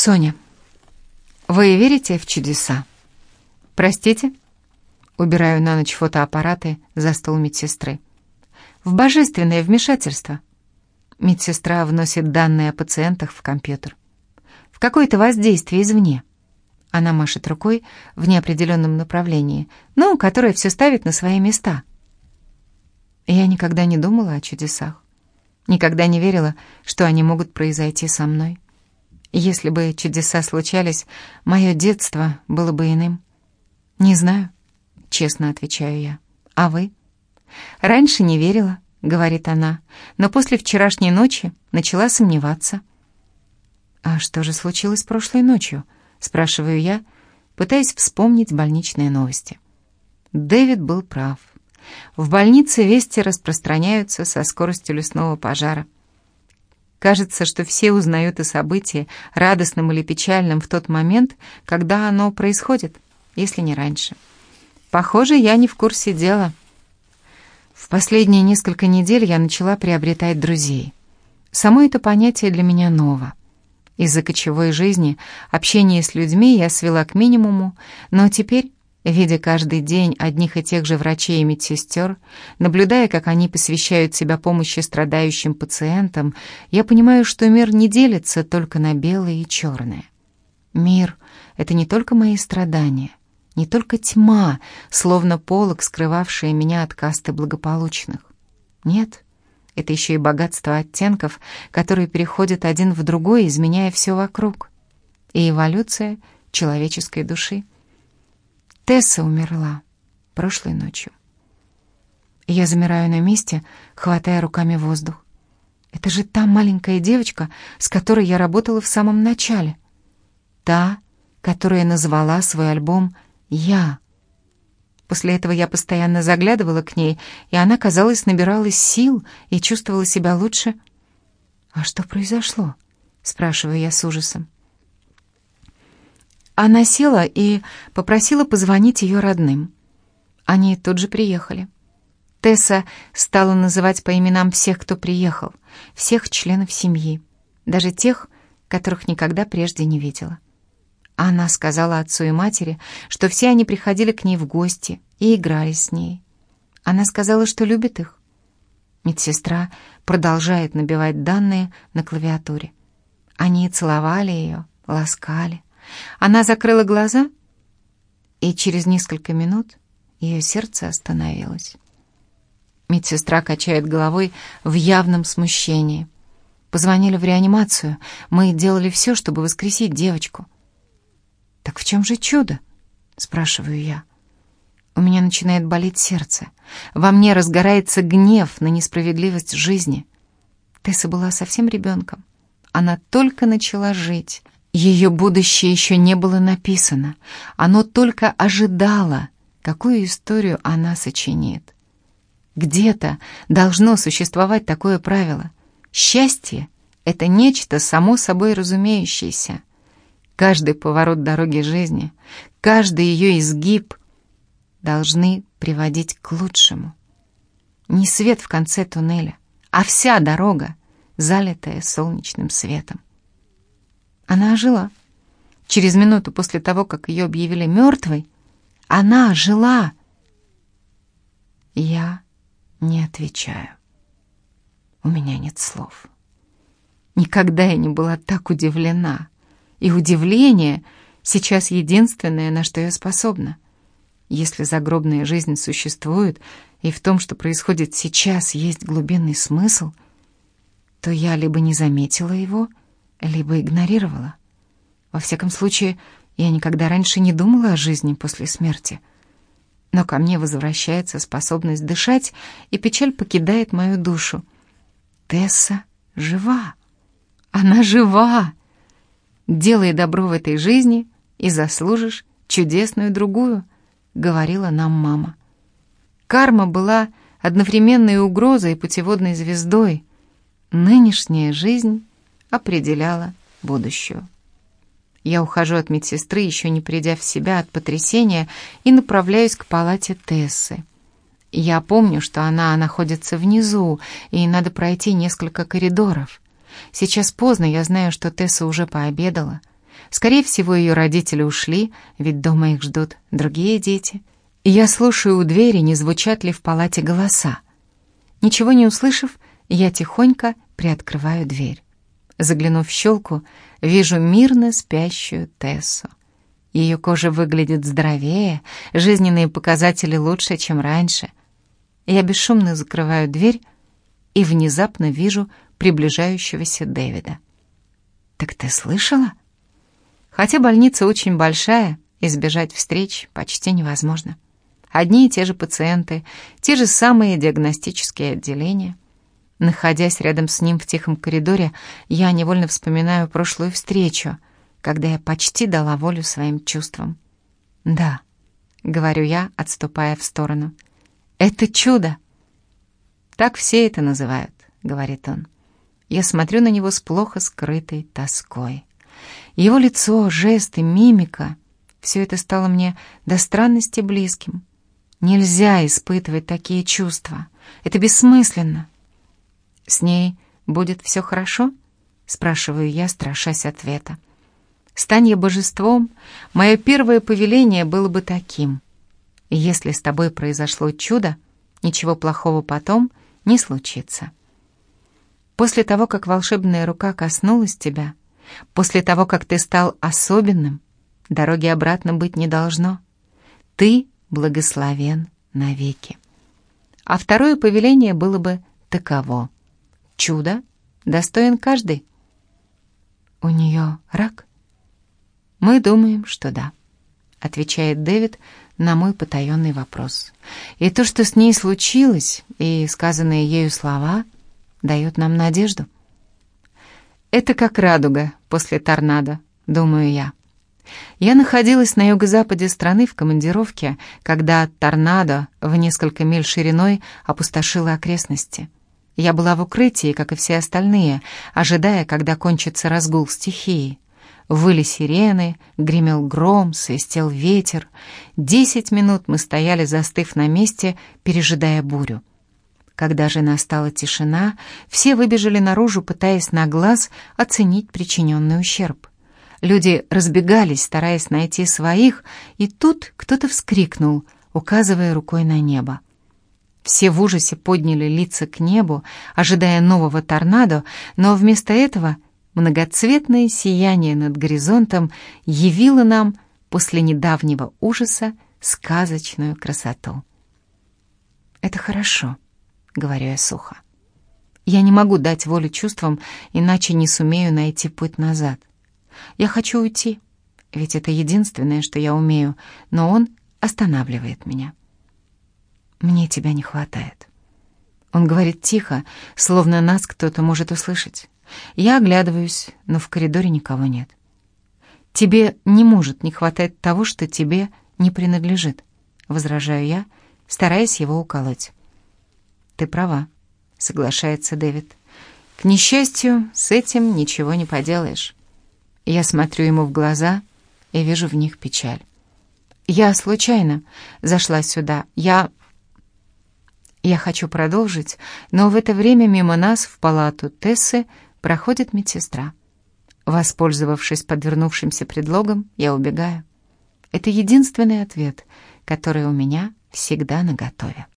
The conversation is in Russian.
Соня, вы верите в чудеса? Простите? Убираю на ночь фотоаппараты за стол медсестры. В божественное вмешательство. Медсестра вносит данные о пациентах в компьютер. В какое-то воздействие извне. Она машет рукой в неопределенном направлении, ну, которое все ставит на свои места. Я никогда не думала о чудесах. Никогда не верила, что они могут произойти со мной. Если бы чудеса случались, мое детство было бы иным. Не знаю, честно отвечаю я. А вы? Раньше не верила, говорит она, но после вчерашней ночи начала сомневаться. А что же случилось прошлой ночью? Спрашиваю я, пытаясь вспомнить больничные новости. Дэвид был прав. В больнице вести распространяются со скоростью лесного пожара. Кажется, что все узнают о событии, радостном или печальном, в тот момент, когда оно происходит, если не раньше. Похоже, я не в курсе дела. В последние несколько недель я начала приобретать друзей. Само это понятие для меня ново. Из-за кочевой жизни общение с людьми я свела к минимуму, но теперь Видя каждый день одних и тех же врачей и медсестер, наблюдая, как они посвящают себя помощи страдающим пациентам, я понимаю, что мир не делится только на белое и черное. Мир — это не только мои страдания, не только тьма, словно полог, скрывавшая меня от касты благополучных. Нет, это еще и богатство оттенков, которые переходят один в другой, изменяя все вокруг. И эволюция человеческой души — Тесса умерла прошлой ночью. Я замираю на месте, хватая руками воздух. Это же та маленькая девочка, с которой я работала в самом начале. Та, которая назвала свой альбом «Я». После этого я постоянно заглядывала к ней, и она, казалось, набиралась сил и чувствовала себя лучше. «А что произошло?» — спрашиваю я с ужасом. Она села и попросила позвонить ее родным. Они тут же приехали. Тесса стала называть по именам всех, кто приехал, всех членов семьи, даже тех, которых никогда прежде не видела. Она сказала отцу и матери, что все они приходили к ней в гости и играли с ней. Она сказала, что любит их. Медсестра продолжает набивать данные на клавиатуре. Они целовали ее, ласкали. Она закрыла глаза, и через несколько минут ее сердце остановилось. Медсестра качает головой в явном смущении. Позвонили в реанимацию. Мы делали все, чтобы воскресить девочку. «Так в чем же чудо?» — спрашиваю я. У меня начинает болеть сердце. Во мне разгорается гнев на несправедливость жизни. Тесса была совсем ребенком. Она только начала жить. Ее будущее еще не было написано. Оно только ожидало, какую историю она сочинит. Где-то должно существовать такое правило. Счастье — это нечто само собой разумеющееся. Каждый поворот дороги жизни, каждый ее изгиб должны приводить к лучшему. Не свет в конце туннеля, а вся дорога, залитая солнечным светом. Она ожила. Через минуту после того, как ее объявили мертвой, она жила. Я не отвечаю. У меня нет слов. Никогда я не была так удивлена. И удивление сейчас единственное, на что я способна. Если загробная жизнь существует, и в том, что происходит сейчас, есть глубинный смысл, то я либо не заметила его, либо игнорировала. Во всяком случае, я никогда раньше не думала о жизни после смерти. Но ко мне возвращается способность дышать, и печаль покидает мою душу. Тесса жива. Она жива. Делай добро в этой жизни, и заслужишь чудесную другую, говорила нам мама. Карма была одновременной угрозой и путеводной звездой. Нынешняя жизнь определяла будущую. Я ухожу от медсестры, еще не придя в себя от потрясения, и направляюсь к палате Тессы. Я помню, что она находится внизу, и надо пройти несколько коридоров. Сейчас поздно, я знаю, что Тесса уже пообедала. Скорее всего, ее родители ушли, ведь дома их ждут другие дети. И я слушаю у двери, не звучат ли в палате голоса. Ничего не услышав, я тихонько приоткрываю дверь. Заглянув в щелку, вижу мирно спящую Тессу. Ее кожа выглядит здоровее, жизненные показатели лучше, чем раньше. Я бесшумно закрываю дверь и внезапно вижу приближающегося Дэвида. «Так ты слышала?» Хотя больница очень большая, избежать встреч почти невозможно. Одни и те же пациенты, те же самые диагностические отделения. Находясь рядом с ним в тихом коридоре, я невольно вспоминаю прошлую встречу, когда я почти дала волю своим чувствам. «Да», — говорю я, отступая в сторону, — «это чудо!» «Так все это называют», — говорит он. Я смотрю на него с плохо скрытой тоской. Его лицо, жесты, мимика — все это стало мне до странности близким. Нельзя испытывать такие чувства. Это бессмысленно. «С ней будет все хорошо?» — спрашиваю я, страшась ответа. «Стань я божеством, мое первое повеление было бы таким. Если с тобой произошло чудо, ничего плохого потом не случится. После того, как волшебная рука коснулась тебя, после того, как ты стал особенным, дороги обратно быть не должно. Ты благословен навеки. А второе повеление было бы таково. Чудо достоин каждый. У нее рак? Мы думаем, что да, отвечает Дэвид на мой потаенный вопрос. И то, что с ней случилось, и сказанные ею слова, дают нам надежду. Это как радуга после торнадо, думаю я. Я находилась на юго-западе страны в командировке, когда торнадо в несколько миль шириной опустошило окрестности. Я была в укрытии, как и все остальные, ожидая, когда кончится разгул стихии. Выли сирены, гремел гром, свистел ветер. Десять минут мы стояли, застыв на месте, пережидая бурю. Когда же настала тишина, все выбежали наружу, пытаясь на глаз оценить причиненный ущерб. Люди разбегались, стараясь найти своих, и тут кто-то вскрикнул, указывая рукой на небо. Все в ужасе подняли лица к небу, ожидая нового торнадо, но вместо этого многоцветное сияние над горизонтом явило нам после недавнего ужаса сказочную красоту. «Это хорошо», — говорю я сухо. «Я не могу дать волю чувствам, иначе не сумею найти путь назад. Я хочу уйти, ведь это единственное, что я умею, но он останавливает меня. Мне тебя не хватает. Он говорит тихо, словно нас кто-то может услышать. Я оглядываюсь, но в коридоре никого нет. Тебе не может не хватать того, что тебе не принадлежит, возражаю я, стараясь его уколоть. Ты права, соглашается Дэвид. К несчастью, с этим ничего не поделаешь. Я смотрю ему в глаза и вижу в них печаль. Я случайно зашла сюда. Я... Я хочу продолжить, но в это время мимо нас в палату Тессы проходит медсестра. Воспользовавшись подвернувшимся предлогом, я убегаю. Это единственный ответ, который у меня всегда наготове.